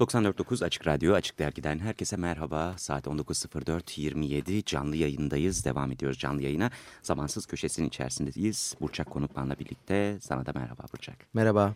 94.9 Açık Radyo, Açık Dergi'den herkese merhaba. Saat 19.04.27 canlı yayındayız. Devam ediyoruz canlı yayına. Zamansız köşesinin içerisindeyiz. Burçak Konukman'la birlikte. Sana da merhaba Burçak. Merhaba.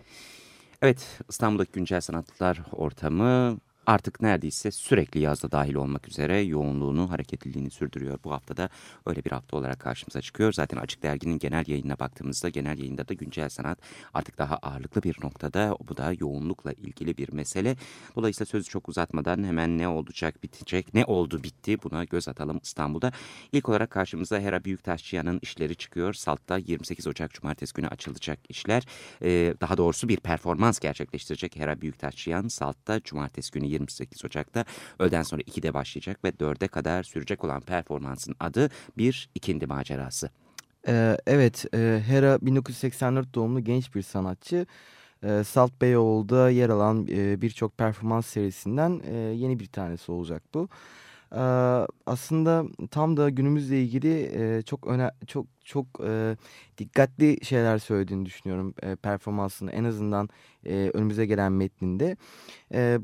Evet, İstanbul'daki güncel sanatlar ortamı artık neredeyse sürekli yazda dahil olmak üzere yoğunluğunu, hareketliliğini sürdürüyor. Bu haftada öyle bir hafta olarak karşımıza çıkıyor. Zaten Açık Dergi'nin genel yayınına baktığımızda genel yayında da güncel sanat artık daha ağırlıklı bir noktada. Bu da yoğunlukla ilgili bir mesele. Dolayısıyla sözü çok uzatmadan hemen ne olacak, bitecek, ne oldu, bitti buna göz atalım İstanbul'da. İlk olarak karşımıza Hera Büyüktaşçıyan'ın işleri çıkıyor. Salt'ta 28 Ocak Cumartesi günü açılacak işler. Ee, daha doğrusu bir performans gerçekleştirecek Hera Büyüktaşçıyan Salt'ta Cumartesi günü 28 Ocak'ta öğleden sonra 2'de başlayacak ve 4'e kadar sürecek olan performansın adı Bir ikindi Macerası. Ee, evet, e, Hera 1984 doğumlu genç bir sanatçı. E, Salt Beyoğlu'da yer alan e, birçok performans serisinden e, yeni bir tanesi olacak bu. Aslında tam da günümüzle ilgili çok öne çok çok dikkatli şeyler söylediğini düşünüyorum performansını en azından önümüze gelen metninde.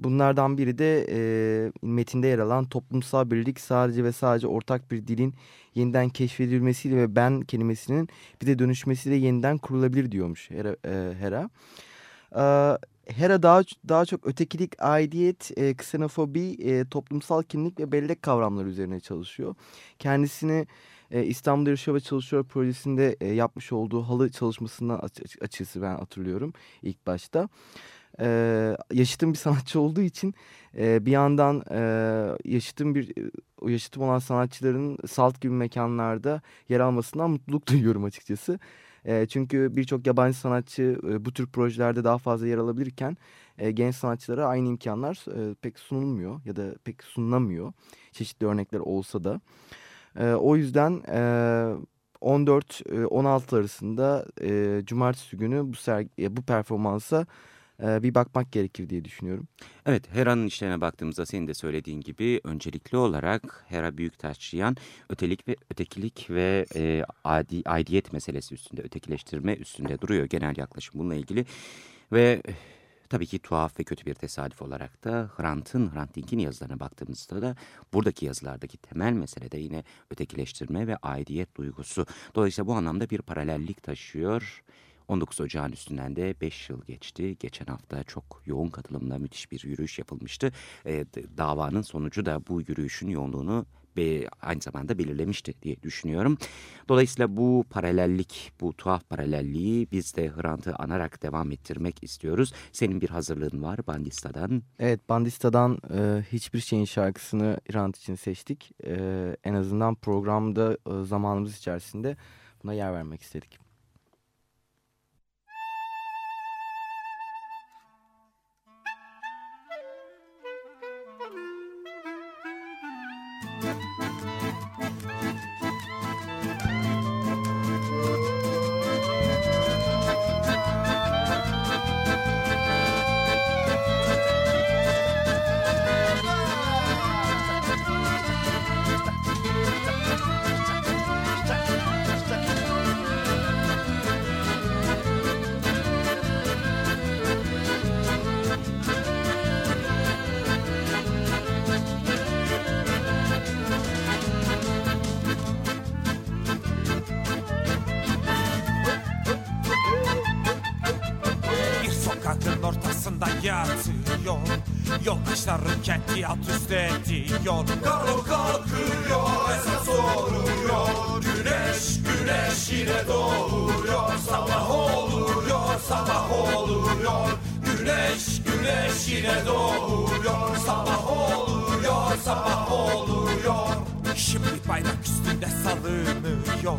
Bunlardan biri de metinde yer alan toplumsal birlik sadece ve sadece ortak bir dilin yeniden keşfedilmesiyle ve ben kelimesinin bize dönüşmesiyle yeniden kurulabilir diyormuş Hera. Hera daha daha çok ötekilik, aidiyet, e, ksenofobi, e, toplumsal kimlik ve bellek kavramları üzerine çalışıyor. Kendisini e, İstanbul'da Yaşıyor ve Çalışıyor projesinde e, yapmış olduğu halı çalışmasından aç, açısı ben hatırlıyorum ilk başta. E, yaşıtım bir sanatçı olduğu için e, bir yandan e, yaşıtım bir yaşıtım olan sanatçıların salt gibi mekanlarda yer almasından mutluluk duyuyorum açıkçası. E, çünkü birçok yabancı sanatçı e, bu tür projelerde daha fazla yer alabilirken e, genç sanatçılara aynı imkanlar e, pek sunulmuyor ya da pek sunulamıyor. Çeşitli örnekler olsa da. E, o yüzden e, 14-16 arasında e, cumartesi günü bu, sergi, bu performansa e, bir bakmak gerekir diye düşünüyorum. Evet Hera'nın işlerine baktığımızda senin de söylediğin gibi öncelikli olarak Hera Büyüktaşçıyan ötelik ve ötekilik ve e, adi, aidiyet meselesi üstünde ötekileştirme üstünde duruyor genel yaklaşım bununla ilgili ve Tabii ki tuhaf ve kötü bir tesadüf olarak da Hrant'ın, Hrant Dink'in yazılarına baktığımızda da buradaki yazılardaki temel mesele de yine ötekileştirme ve aidiyet duygusu. Dolayısıyla bu anlamda bir paralellik taşıyor. 19 Ocağın üstünden de 5 yıl geçti. Geçen hafta çok yoğun katılımla müthiş bir yürüyüş yapılmıştı. E, davanın sonucu da bu yürüyüşün yoğunluğunu aynı zamanda belirlemişti diye düşünüyorum. Dolayısıyla bu paralellik, bu tuhaf paralelliği biz de Hrant'ı anarak devam ettirmek istiyoruz. Senin bir hazırlığın var Bandista'dan. Evet Bandista'dan e, hiçbir şeyin şarkısını Hrant için seçtik. E, en azından programda e, zamanımız içerisinde buna yer vermek istedik. Yoldaşların kenti alt üst ediyor. Karo kalkıyor esas oruyor Güneş güneş yine doğuyor Sabah oluyor sabah oluyor. Güneş güneş yine doğuyor Sabah oluyor sabah oluyor Şimdi bayrak üstünde salınıyor.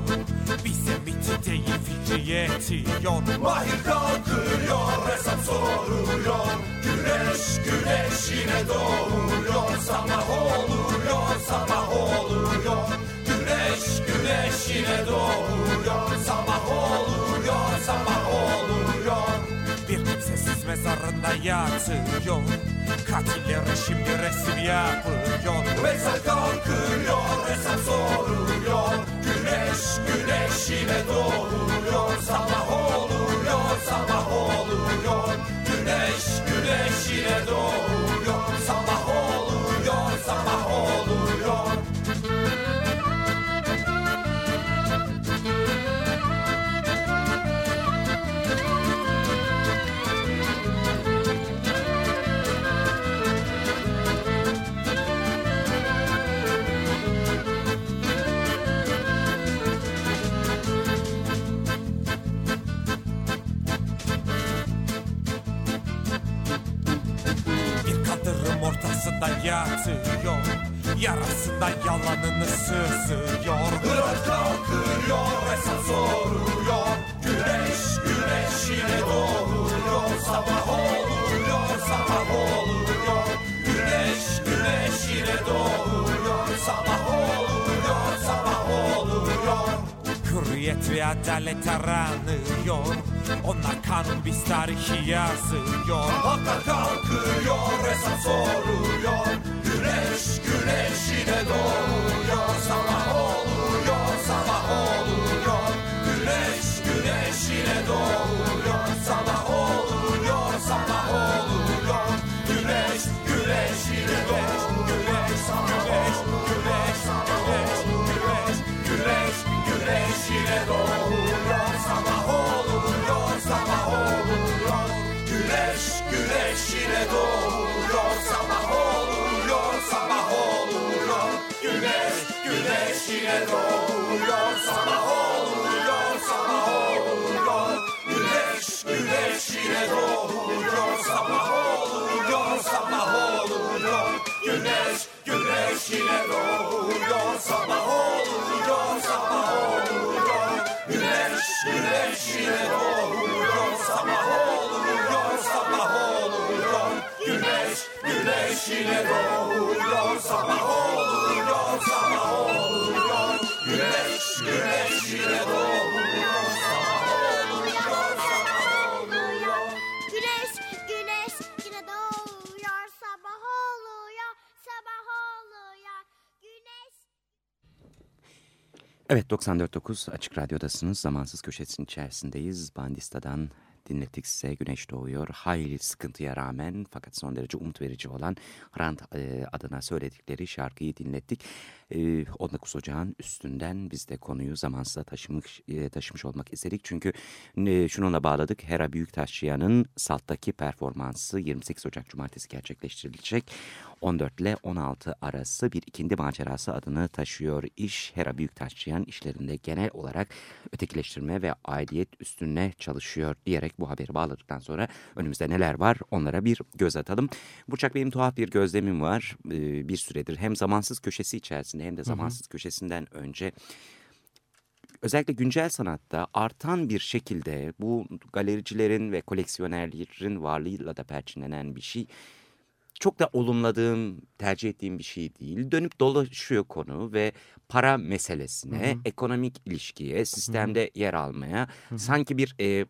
Bize miti değil fikri yetiyor. Mahir kalkıyor hesap soruyor. Güneş güneş yine doğuyor. Sabah oluyor sabah oluyor. Güneşine doğuyor. Sabah oluyor, sabah oluyor Bir kimsesiz mezarında yatıyor. Katilleri şimdi resim yapıyor. Mezar kalkıyor, hesap soruyor. Güneş güneşine doğuyor. Sabah oluyor, sabah oluyor ve adalet aranıyor. Onlar kanun biz tarihi yazıyor. Halklar kalkıyor hesap soruyor. Güneş güneşine doğuyor güneşine doğuyor Sabah oluyor sabah oluyor. Güneş güneşine doğuyor Sabah oluyor sabah oluyor. Güneş güneşine doğuyor Sabah oluyor sabah oluyor. Güneş güneşine doğuyor Sabah oluyor sabah oluyor. Güneş güneşine doğuyor Sabah oluyor Evet 94.9 Açık Radyo'dasınız. Zamansız köşesinin içerisindeyiz. Bandista'dan dinlettik size Güneş Doğuyor. Hayli sıkıntıya rağmen fakat son derece umut verici olan Hrant e, adına söyledikleri şarkıyı dinlettik. E, 19 Ocağın üstünden biz de konuyu zamansıza taşımış, e, taşımış olmak istedik. Çünkü e, şununla bağladık. Hera Büyüktaşçıyan'ın Salt'taki performansı 28 Ocak Cumartesi gerçekleştirilecek. 14 ile 16 arası bir ikindi macerası adını taşıyor. İş Hera Büyüktaşçıyan işlerinde genel olarak ötekileştirme ve aidiyet üstüne çalışıyor diyerek bu haberi bağladıktan sonra önümüzde neler var onlara bir göz atalım. Burçak benim tuhaf bir gözlemim var bir süredir hem zamansız köşesi içerisinde hem de zamansız köşesinden önce. Özellikle güncel sanatta artan bir şekilde bu galericilerin ve koleksiyonerlerin varlığıyla da perçinlenen bir şey çok da olumladığım, tercih ettiğim bir şey değil. Dönüp dolaşıyor konu ve para meselesine, ekonomik ilişkiye, sistemde yer almaya sanki bir e,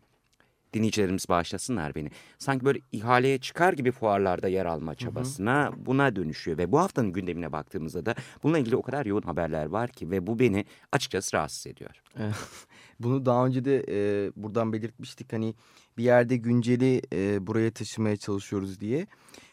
dinleyicilerimiz bağışlasınlar beni. Sanki böyle ihaleye çıkar gibi fuarlarda yer alma çabasına buna dönüşüyor. Ve bu haftanın gündemine baktığımızda da bununla ilgili o kadar yoğun haberler var ki ve bu beni açıkçası rahatsız ediyor. Bunu daha önce de e, buradan belirtmiştik hani bir yerde günceli e, buraya taşımaya çalışıyoruz diye.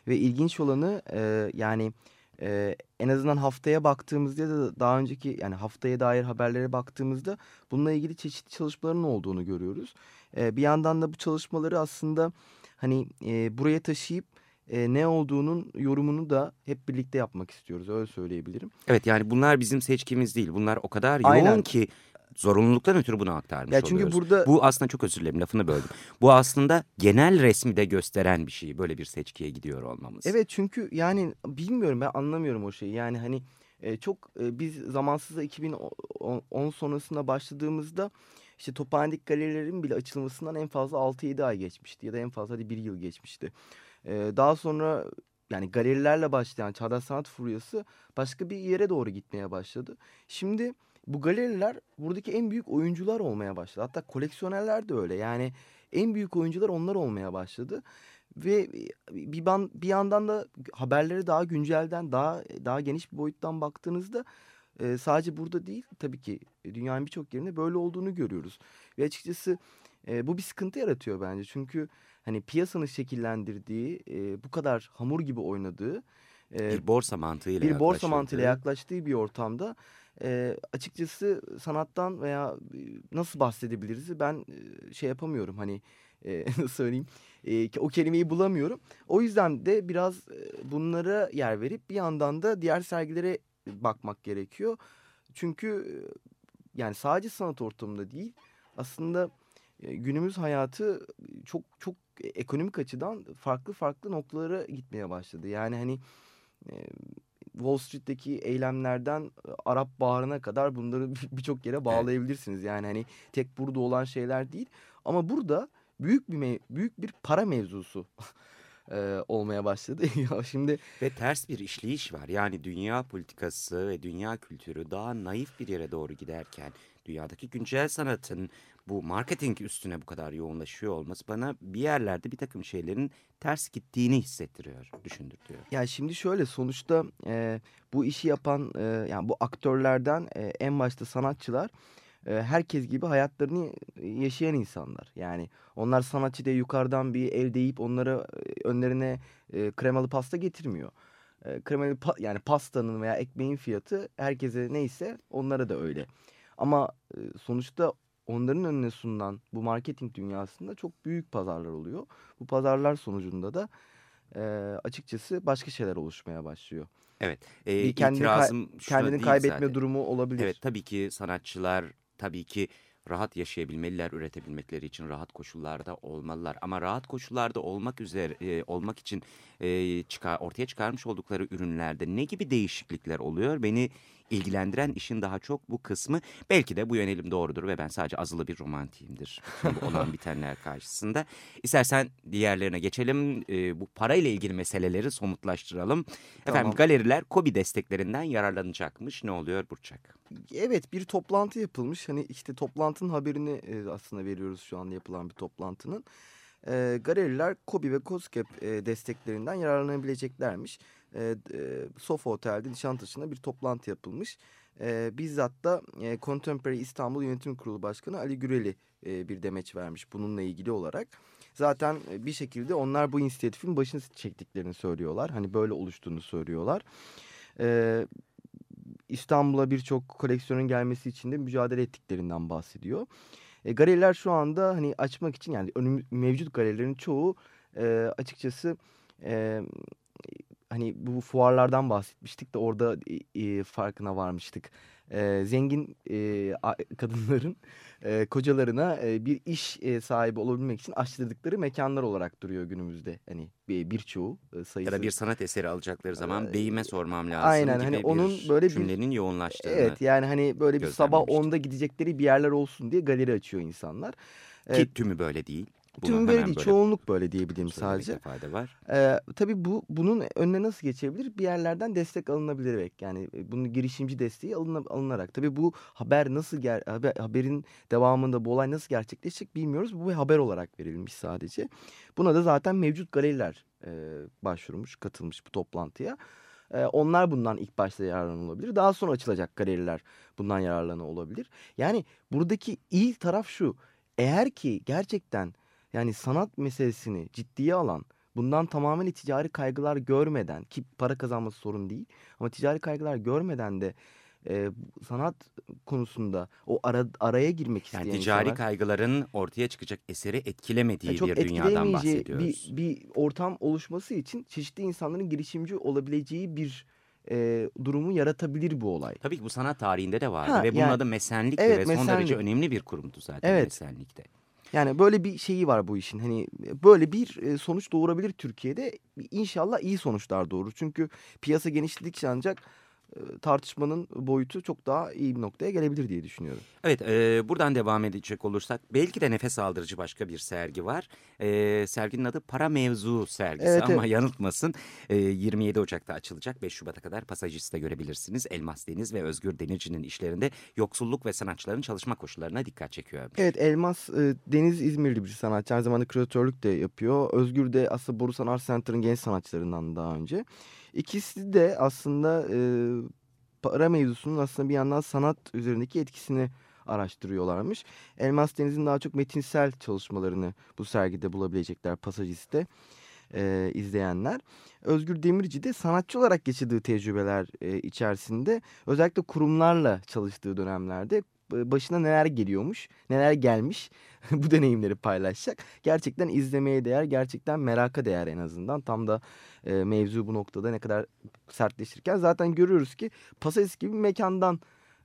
Ve ilginç olanı e, yani e, en azından haftaya baktığımızda ya da daha önceki yani haftaya dair haberlere baktığımızda bununla ilgili çeşitli çalışmaların olduğunu görüyoruz. E, bir yandan da bu çalışmaları aslında hani e, buraya taşıyıp e, ne olduğunun yorumunu da hep birlikte yapmak istiyoruz öyle söyleyebilirim. Evet yani bunlar bizim seçkimiz değil. Bunlar o kadar yoğun Aynen. ki zorunluluktan ötürü bunu aktarmış Ya çünkü oluyoruz. burada- Bu aslında çok özür dilerim lafını böldüm. Bu aslında genel resmi de gösteren bir şey. Böyle bir seçkiye gidiyor olmamız. Evet çünkü yani bilmiyorum ben anlamıyorum o şeyi. Yani hani e, çok e, biz zamansızda 2010 sonrasında başladığımızda işte Tophane'deki galerilerin bile açılmasından en fazla 6-7 ay geçmişti ya da en fazla hadi 1 yıl geçmişti. E, daha sonra yani galerilerle başlayan Çağdaş Sanat Furyası başka bir yere doğru gitmeye başladı. Şimdi bu galeriler buradaki en büyük oyuncular olmaya başladı. Hatta koleksiyonerler de öyle. Yani en büyük oyuncular onlar olmaya başladı. Ve bir, ban, bir yandan da haberlere daha güncelden, daha daha geniş bir boyuttan baktığınızda e, sadece burada değil tabii ki dünyanın birçok yerinde böyle olduğunu görüyoruz. Ve açıkçası e, bu bir sıkıntı yaratıyor bence. Çünkü hani piyasanın şekillendirdiği, e, bu kadar hamur gibi oynadığı e, bir borsa mantığıyla bir borsa mantığıyla yaklaştığı bir ortamda e, açıkçası sanattan veya nasıl bahsedebiliriz ben e, şey yapamıyorum hani e, nasıl söyleyeyim e, o kelimeyi bulamıyorum. O yüzden de biraz e, bunlara yer verip bir yandan da diğer sergilere bakmak gerekiyor. Çünkü yani sadece sanat ortamında değil aslında günümüz hayatı çok çok ekonomik açıdan farklı farklı noktalara gitmeye başladı. Yani hani Wall Street'teki eylemlerden Arap Baharı'na kadar bunları birçok yere bağlayabilirsiniz. Yani hani tek burada olan şeyler değil. Ama burada büyük bir büyük bir para mevzusu e, olmaya başladı. ya şimdi ve ters bir işleyiş var. Yani dünya politikası ve dünya kültürü daha naif bir yere doğru giderken dünyadaki güncel sanatın bu marketing üstüne bu kadar yoğunlaşıyor olması bana bir yerlerde bir takım şeylerin ters gittiğini hissettiriyor, düşündürtüyor. Ya şimdi şöyle sonuçta e, bu işi yapan e, yani bu aktörlerden e, en başta sanatçılar e, herkes gibi hayatlarını yaşayan insanlar. Yani onlar sanatçı diye yukarıdan bir el deyip onlara e, önlerine e, kremalı pasta getirmiyor. E, kremalı pa yani pastanın veya ekmeğin fiyatı herkese neyse onlara da öyle. Ama e, sonuçta onların önüne sunulan bu marketing dünyasında çok büyük pazarlar oluyor. Bu pazarlar sonucunda da e, açıkçası başka şeyler oluşmaya başlıyor. Evet. E, bir kendini, itirazım kay kendini kaybetme zaten. durumu olabilir. Evet tabii ki sanatçılar tabii ki rahat yaşayabilmeliler, üretebilmekleri için rahat koşullarda olmalılar. Ama rahat koşullarda olmak üzere e, olmak için e, çıkar, ortaya çıkarmış oldukları ürünlerde ne gibi değişiklikler oluyor? Beni ilgilendiren işin daha çok bu kısmı. Belki de bu yönelim doğrudur ve ben sadece azılı bir romantiyimdir bu olan bitenler karşısında. İstersen diğerlerine geçelim. E, bu parayla ilgili meseleleri somutlaştıralım. Tamam. Efendim galeriler KOBİ desteklerinden yararlanacakmış. Ne oluyor Burçak? Evet bir toplantı yapılmış. Hani işte toplantının haberini e, aslında veriyoruz şu an yapılan bir toplantının. E, galeriler KOBİ ve COSGAP e, desteklerinden yararlanabileceklermiş e, e, Sofa Otel'de Nişantaşı'nda bir toplantı yapılmış. E, bizzat da e, Contemporary İstanbul Yönetim Kurulu Başkanı Ali Güreli e, bir demeç vermiş bununla ilgili olarak. Zaten e, bir şekilde onlar bu inisiyatifin başını çektiklerini söylüyorlar. Hani böyle oluştuğunu söylüyorlar. E, İstanbul'a birçok koleksiyonun gelmesi için de mücadele ettiklerinden bahsediyor. E, galeriler şu anda hani açmak için yani önüm, mevcut galerilerin çoğu e, açıkçası e, hani bu fuarlardan bahsetmiştik de orada e, farkına varmıştık. E, zengin e, kadınların e, kocalarına e, bir iş e, sahibi olabilmek için açtırdıkları mekanlar olarak duruyor günümüzde. Hani birçoğu bir sayısı. Ya da bir sanat eseri alacakları zaman ee, beyime sormam lazım aynen, hani onun böyle bir cümlenin yoğunlaştığını. Evet yani hani böyle bir sabah 10'da gidecekleri bir yerler olsun diye galeri açıyor insanlar. Ki tümü böyle değil. Tüm böyle değil, çoğunluk böyle diyebilirim sadece. fayda var. Ee, tabii bu bunun önüne nasıl geçebilir? Bir yerlerden destek alınabilerek yani e, bunun girişimci desteği alına, alınarak. Tabii bu haber nasıl ger haber, haberin devamında bu olay nasıl gerçekleşecek bilmiyoruz. Bu bir haber olarak verilmiş sadece. Buna da zaten mevcut galeriler e, başvurmuş, katılmış bu toplantıya. E, onlar bundan ilk başta yararlanı olabilir. Daha sonra açılacak galeriler bundan yararlanı olabilir. Yani buradaki iyi taraf şu. Eğer ki gerçekten yani sanat meselesini ciddiye alan, bundan tamamen ticari kaygılar görmeden ki para kazanması sorun değil ama ticari kaygılar görmeden de e, sanat konusunda o ara, araya girmek isteyen yani ticari insanlar, kaygıların ortaya çıkacak eseri etkilemediği yani bir dünyadan bahsediyoruz. Bir, bir ortam oluşması için çeşitli insanların girişimci olabileceği bir e, durumu yaratabilir bu olay. Tabii ki bu sanat tarihinde de vardı ha, ve bunun yani, adı mesenlik evet, ve son mesenlik. derece önemli bir kurumdu zaten evet. mesenlikte. Yani böyle bir şeyi var bu işin. Hani böyle bir sonuç doğurabilir Türkiye'de. İnşallah iyi sonuçlar doğurur. Çünkü piyasa genişledikçe ancak e, tartışmanın boyutu çok daha iyi bir noktaya gelebilir diye düşünüyorum. Evet e, buradan devam edecek olursak belki de nefes aldırıcı başka bir sergi var. E, serginin adı Para Mevzu sergisi Evet, ama evet. yanıltmasın. E, 27 Ocak'ta açılacak 5 Şubat'a kadar Pasajist'te görebilirsiniz. Elmas Deniz ve Özgür Denizci'nin işlerinde yoksulluk ve sanatçıların çalışma koşullarına dikkat çekiyor. Evet Elmas e, Deniz İzmirli bir sanatçı. Aynı zamanda küratörlük de yapıyor. Özgür de aslında Borusan Art Center'ın genç sanatçılarından daha önce. İkisi de aslında e, para mevzusunun aslında bir yandan sanat üzerindeki etkisini araştırıyorlarmış. Elmas Deniz'in daha çok metinsel çalışmalarını bu sergide bulabilecekler Pasajist'te e, izleyenler. Özgür Demirci de sanatçı olarak geçirdiği tecrübeler e, içerisinde özellikle kurumlarla çalıştığı dönemlerde başına neler geliyormuş, neler gelmiş bu deneyimleri paylaşacak. Gerçekten izlemeye değer, gerçekten meraka değer en azından. Tam da e, mevzu bu noktada ne kadar sertleşirken zaten görüyoruz ki Pasajist gibi bir mekandan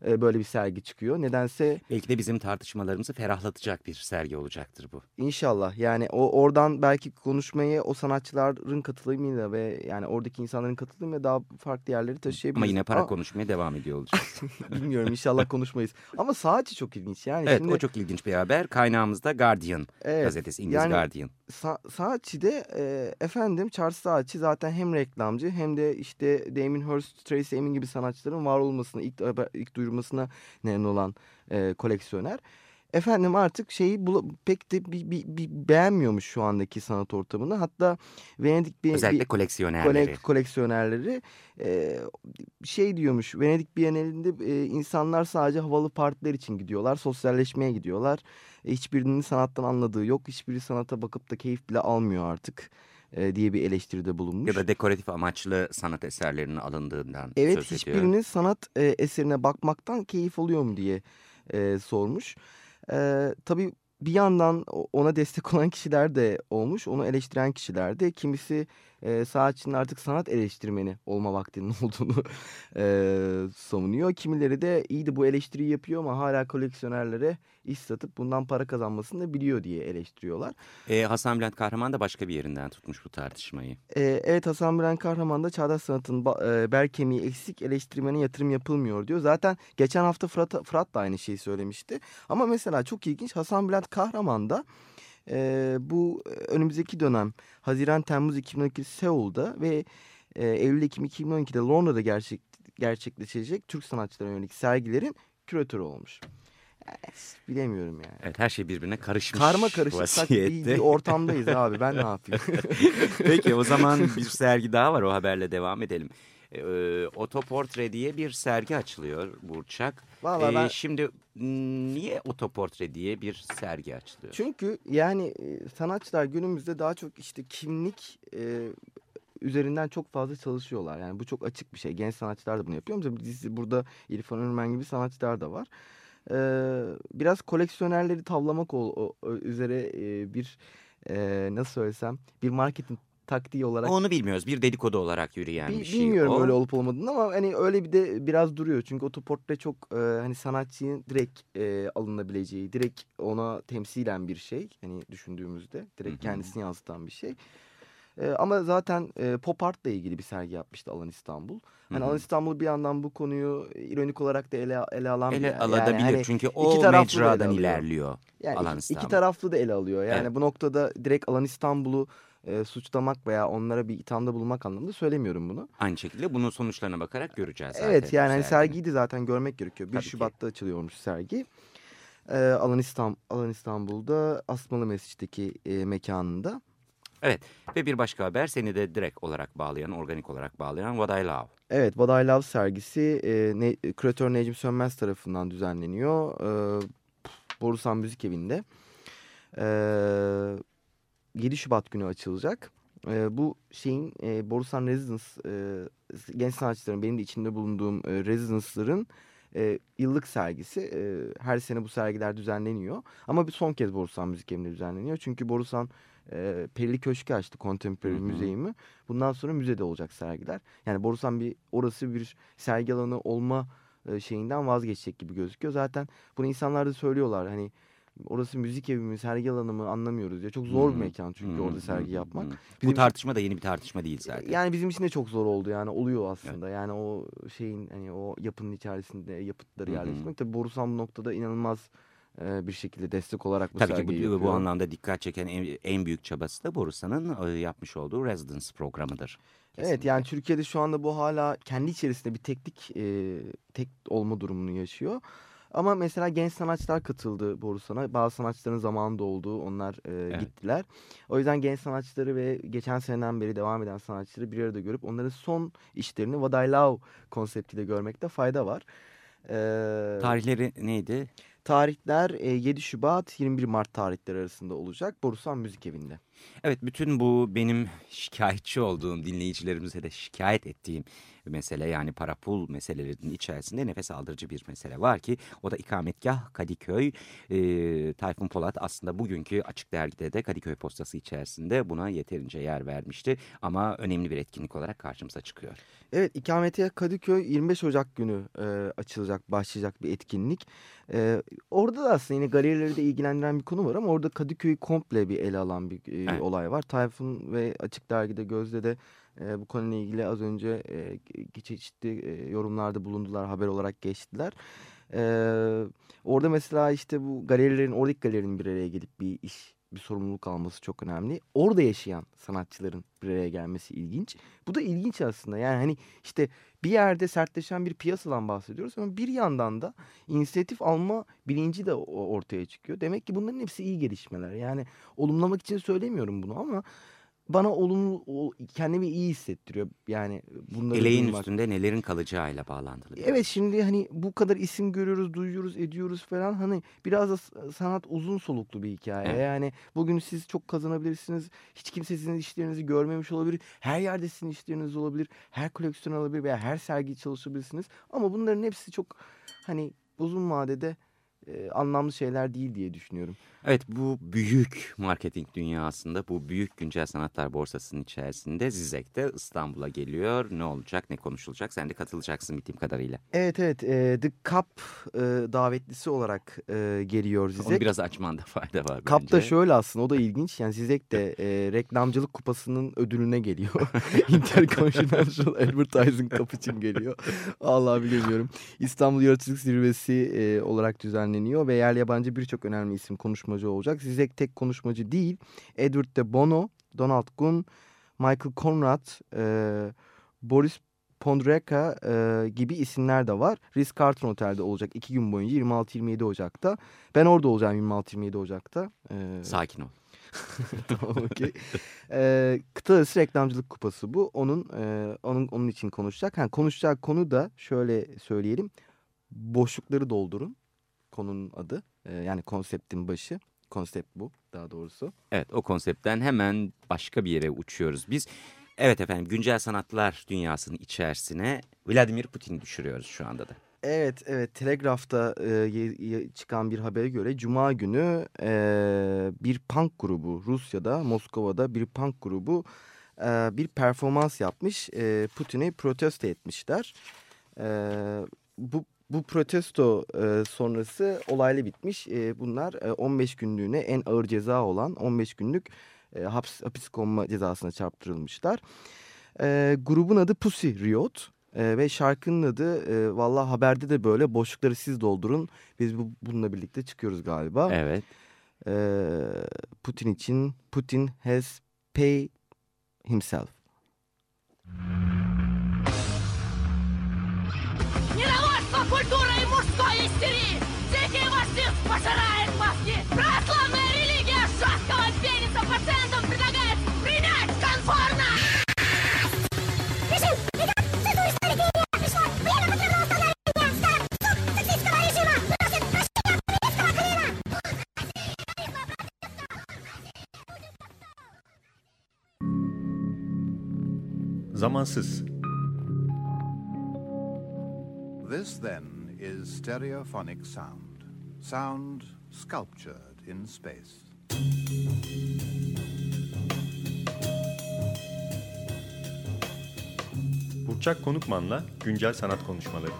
e, böyle bir sergi çıkıyor. Nedense Belki de bizim tartışmalarımızı ferahlatacak bir sergi olacaktır bu. İnşallah yani o oradan belki konuşmayı o sanatçıların katılımıyla ve yani oradaki insanların katılımıyla daha farklı yerleri taşıyabiliriz. Ama yine para Ama konuşmaya devam ediyor olacağız. Bilmiyorum inşallah konuşmayız. Ama saatçi çok ilginç yani. evet şimdi, o çok ilginç bir haber. Kaynağımızda Guardian Evet, gazetesi, İngiliz yani- Guardian. Sa Saatçi de e, efendim Charles Saatçi zaten hem reklamcı hem de işte Damien Hirst, Tracy Emin gibi sanatçıların var olmasına, ilk, ilk duyurmasına neden olan e, koleksiyoner. Efendim artık şeyi pek de bir, bir, bir beğenmiyormuş şu andaki sanat ortamını. Hatta Venedik bir, Özellikle bir koleksiyonerleri. kolek- koleksiyonerleri e, şey diyormuş. Venedik Bienalinde e, insanlar sadece havalı partiler için gidiyorlar, sosyalleşmeye gidiyorlar. E, hiçbirinin sanattan anladığı yok. Hiçbiri sanata bakıp da keyif bile almıyor artık e, diye bir eleştiride bulunmuş. Ya da dekoratif amaçlı sanat eserlerinin alındığından Evet söz ediyor. hiçbirinin sanat e, eserine bakmaktan keyif alıyor mu diye e, sormuş. E, tabii bir yandan ona destek olan kişiler de olmuş. Onu eleştiren kişiler de. Kimisi e, sanatçının artık sanat eleştirmeni olma vaktinin olduğunu e, savunuyor. Kimileri de iyi de bu eleştiriyi yapıyor ama hala koleksiyonerlere iş satıp bundan para kazanmasını da biliyor diye eleştiriyorlar. Ee, Hasan Bülent Kahraman da başka bir yerinden tutmuş bu tartışmayı. Ee, evet Hasan Bülent Kahraman da çağdaş sanatın e, bel kemiği eksik eleştirmene yatırım yapılmıyor diyor. Zaten geçen hafta Fırat, Fırat da aynı şeyi söylemişti. Ama mesela çok ilginç Hasan Bülent Kahraman da e, bu önümüzdeki dönem Haziran-Temmuz 2012 Seul'da ve e, Eylül-Ekim 2012'de Londra'da gerçek, gerçekleşecek Türk sanatçılarına yönelik sergilerin küratörü olmuş. Evet, bilemiyorum yani. Evet her şey birbirine karışmış Karma karışık bir, bir ortamdayız abi ben ne yapayım? Peki o zaman bir sergi daha var o haberle devam edelim. Ee, Otoportre diye bir sergi açılıyor Burçak. Vallahi Ee, ben- Şimdi niye Otoportre diye bir sergi açılıyor? Çünkü yani e, sanatçılar günümüzde daha çok işte kimlik e, üzerinden çok fazla çalışıyorlar. Yani bu çok açık bir şey. Genç sanatçılar da bunu yapıyor. Mesela burada İrfan Önürmen gibi sanatçılar da var. E, biraz koleksiyonerleri tavlamak ol, o üzere e, bir e, nasıl söylesem bir marketing taktiği olarak Onu bilmiyoruz. Bir dedikodu olarak yürüyen Bi- bir şey bilmiyorum o. öyle olup olmadığını ama hani öyle bir de biraz duruyor. Çünkü otoportre çok e, hani sanatçının direkt e, alınabileceği, direkt ona temsilen bir şey. Hani düşündüğümüzde direkt Hı hı. kendisini yansıtan bir şey. E, ama zaten e, pop art'la ilgili bir sergi yapmıştı Alan İstanbul. Hani Hı hı. Alan İstanbul bir yandan bu konuyu ironik olarak da ele, ele alan bir Ele yer. alabilir Yani hani çünkü o mecradan ilerliyor. yani Alan iki, iki İstanbul. taraflı da ele alıyor. Yani Evet. bu noktada direkt Alan İstanbul'u e, suçlamak veya onlara bir ithamda bulunmak anlamında söylemiyorum bunu. Aynı şekilde bunun sonuçlarına bakarak göreceğiz zaten. Evet yani hani serginin. sergiyi de zaten görmek gerekiyor. 1 Tabii ki. Şubat'ta açılıyormuş sergi. Ee, Alan, İstanbul, Alan İstanbul'da Asmalı Mescid'deki e, mekanında. Evet ve bir başka haber seni de direkt olarak bağlayan, organik olarak bağlayan What I Love. Evet What I Love sergisi e, ne, küratör Necim Sönmez tarafından düzenleniyor. E, Borusan Müzik Evi'nde. E, 7 Şubat günü açılacak. E, bu şeyin e, Borusan Residence e, genç sanatçıların benim de içinde bulunduğum e, Residence'ların e, yıllık sergisi. E, her sene bu sergiler düzenleniyor. Ama bir son kez Borusan Müzik Evi'nde düzenleniyor. Çünkü Borusan e, Perili Köşkü açtı Contemporary. Müzeyimi. Bundan sonra müzede olacak sergiler. Yani Borusan bir orası bir sergi alanı olma e, şeyinden vazgeçecek gibi gözüküyor. Zaten bunu insanlar da söylüyorlar. Hani orası müzik evi mi sergi alanı mı anlamıyoruz ya. Çok zor bir Hmm. mekan çünkü Hmm, orada sergi hmm, yapmak. hmm. Bu Bizim- tartışma da yeni bir tartışma değil zaten. Yani bizim için de çok zor oldu yani oluyor aslında. Yani o şeyin hani o yapının içerisinde yapıtları hı. yerleştirmek. Tabii Borusan bu noktada inanılmaz e, bir şekilde destek olarak bu Tabii ki bu, bu anlamda dikkat çeken en, en büyük çabası da Borusan'ın e, yapmış olduğu residence programıdır. Evet yani Türkiye'de şu anda bu hala kendi içerisinde bir teknik e, tek olma durumunu yaşıyor. Ama mesela genç sanatçılar katıldı Borusan'a. Bazı sanatçıların zamanında olduğu onlar e, gittiler. O yüzden genç sanatçıları ve geçen seneden beri devam eden sanatçıları bir arada görüp onların son işlerini Love konseptiyle görmekte fayda var. Ee, Tarihleri neydi? tarihler e, 7 Şubat 21 Mart tarihleri arasında olacak Borusan Müzik Evi'nde. Evet bütün bu benim şikayetçi olduğum dinleyicilerimize de şikayet ettiğim mesele yani para pul meselelerinin içerisinde nefes aldırıcı bir mesele var ki o da ikametgah Kadıköy. E, Tayfun Polat aslında bugünkü Açık Dergi'de de Kadıköy postası içerisinde buna yeterince yer vermişti ama önemli bir etkinlik olarak karşımıza çıkıyor. Evet ikamete Kadıköy 25 Ocak günü e, açılacak başlayacak bir etkinlik. E, orada da aslında yine galerileri de ilgilendiren bir konu var ama orada Kadıköy'ü komple bir ele alan bir e, Evet. olay var. Tayfun ve Açık Dergi'de Gözde de e, bu konuyla ilgili az önce e, çeşitli e, yorumlarda bulundular haber olarak geçtiler. E, orada mesela işte bu galerilerin oradaki galerinin bir araya gelip bir iş bir sorumluluk alması çok önemli. Orada yaşayan sanatçıların bir araya gelmesi ilginç. Bu da ilginç aslında. Yani hani işte bir yerde sertleşen bir piyasadan bahsediyoruz ama bir yandan da inisiyatif alma bilinci de ortaya çıkıyor. Demek ki bunların hepsi iyi gelişmeler. Yani olumlamak için söylemiyorum bunu ama bana olumlu kendimi iyi hissettiriyor. Yani bunları Eleğin duymak. üstünde nelerin kalacağıyla bağlantılı. biraz. Evet şimdi hani bu kadar isim görüyoruz, duyuyoruz, ediyoruz falan. Hani biraz da sanat uzun soluklu bir hikaye. Evet. Yani bugün siz çok kazanabilirsiniz. Hiç kimse sizin işlerinizi görmemiş olabilir. Her yerde sizin işleriniz olabilir. Her koleksiyon alabilir veya her sergi çalışabilirsiniz. Ama bunların hepsi çok hani uzun vadede e, anlamlı şeyler değil diye düşünüyorum. Evet bu büyük marketing dünyasında bu büyük güncel sanatlar borsasının içerisinde Zizek de İstanbul'a geliyor. Ne olacak ne konuşulacak sen de katılacaksın bildiğim kadarıyla. Evet evet e, The Cup e, davetlisi olarak e, geliyor Onu Zizek. biraz açmanda fayda var bence. Kap da şöyle aslında o da ilginç. Yani Zizek de e, reklamcılık kupasının ödülüne geliyor. Intercontinental Advertising Cup için geliyor. Allah bilemiyorum. İstanbul Yaratıcılık Zirvesi e, olarak düzenleniyor ve yerli yabancı birçok önemli isim konuşmacı olacak. Zizek tek konuşmacı değil. Edward de Bono, Donald Gunn, Michael Conrad, e, Boris Pondreka e, gibi isimler de var. Ritz-Carlton Otel'de olacak iki gün boyunca 26-27 Ocak'ta. Ben orada olacağım 26-27 Ocak'ta. Ee, Sakin ol. tamam okey. Ee, kıta arası reklamcılık kupası bu. Onun e, onun onun için konuşacak. Ha, konuşacak konu da şöyle söyleyelim. Boşlukları doldurun. Konunun adı. Ee, yani konseptin başı. Konsept bu daha doğrusu. Evet o konseptten hemen başka bir yere uçuyoruz biz. Evet efendim güncel sanatlar dünyasının içerisine Vladimir Putin'i düşürüyoruz şu anda da. Evet, evet. Telegraf'ta e, çıkan bir habere göre Cuma günü e, bir punk grubu Rusya'da, Moskova'da bir punk grubu e, bir performans yapmış. E, Putin'i protesto etmişler. E, bu bu protesto e, sonrası olayla bitmiş. E, bunlar e, 15 günlüğüne en ağır ceza olan 15 günlük e, hapis, hapis konma cezasına çarptırılmışlar. E, grubun adı Pussy Riot. E, ve şarkının adı e, valla haberde de böyle boşlukları siz doldurun. Biz bu, bununla birlikte çıkıyoruz galiba. Evet. E, Putin için Putin has paid himself. Hmm. Культурой и мужской истерии! Дикий марксизм пожирает мозги! Православная религия жесткого пениса пациентам предлагает принять конформно! Режим! Ребят, This, then, is stereophonic sound. Sound sculptured in space. Burçak Konukman'la güncel sanat konuşmaları.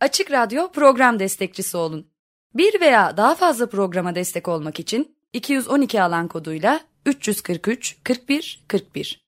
Açık Radyo program destekçisi olun. Bir veya daha fazla programa destek olmak için 212 alan koduyla 343 41 41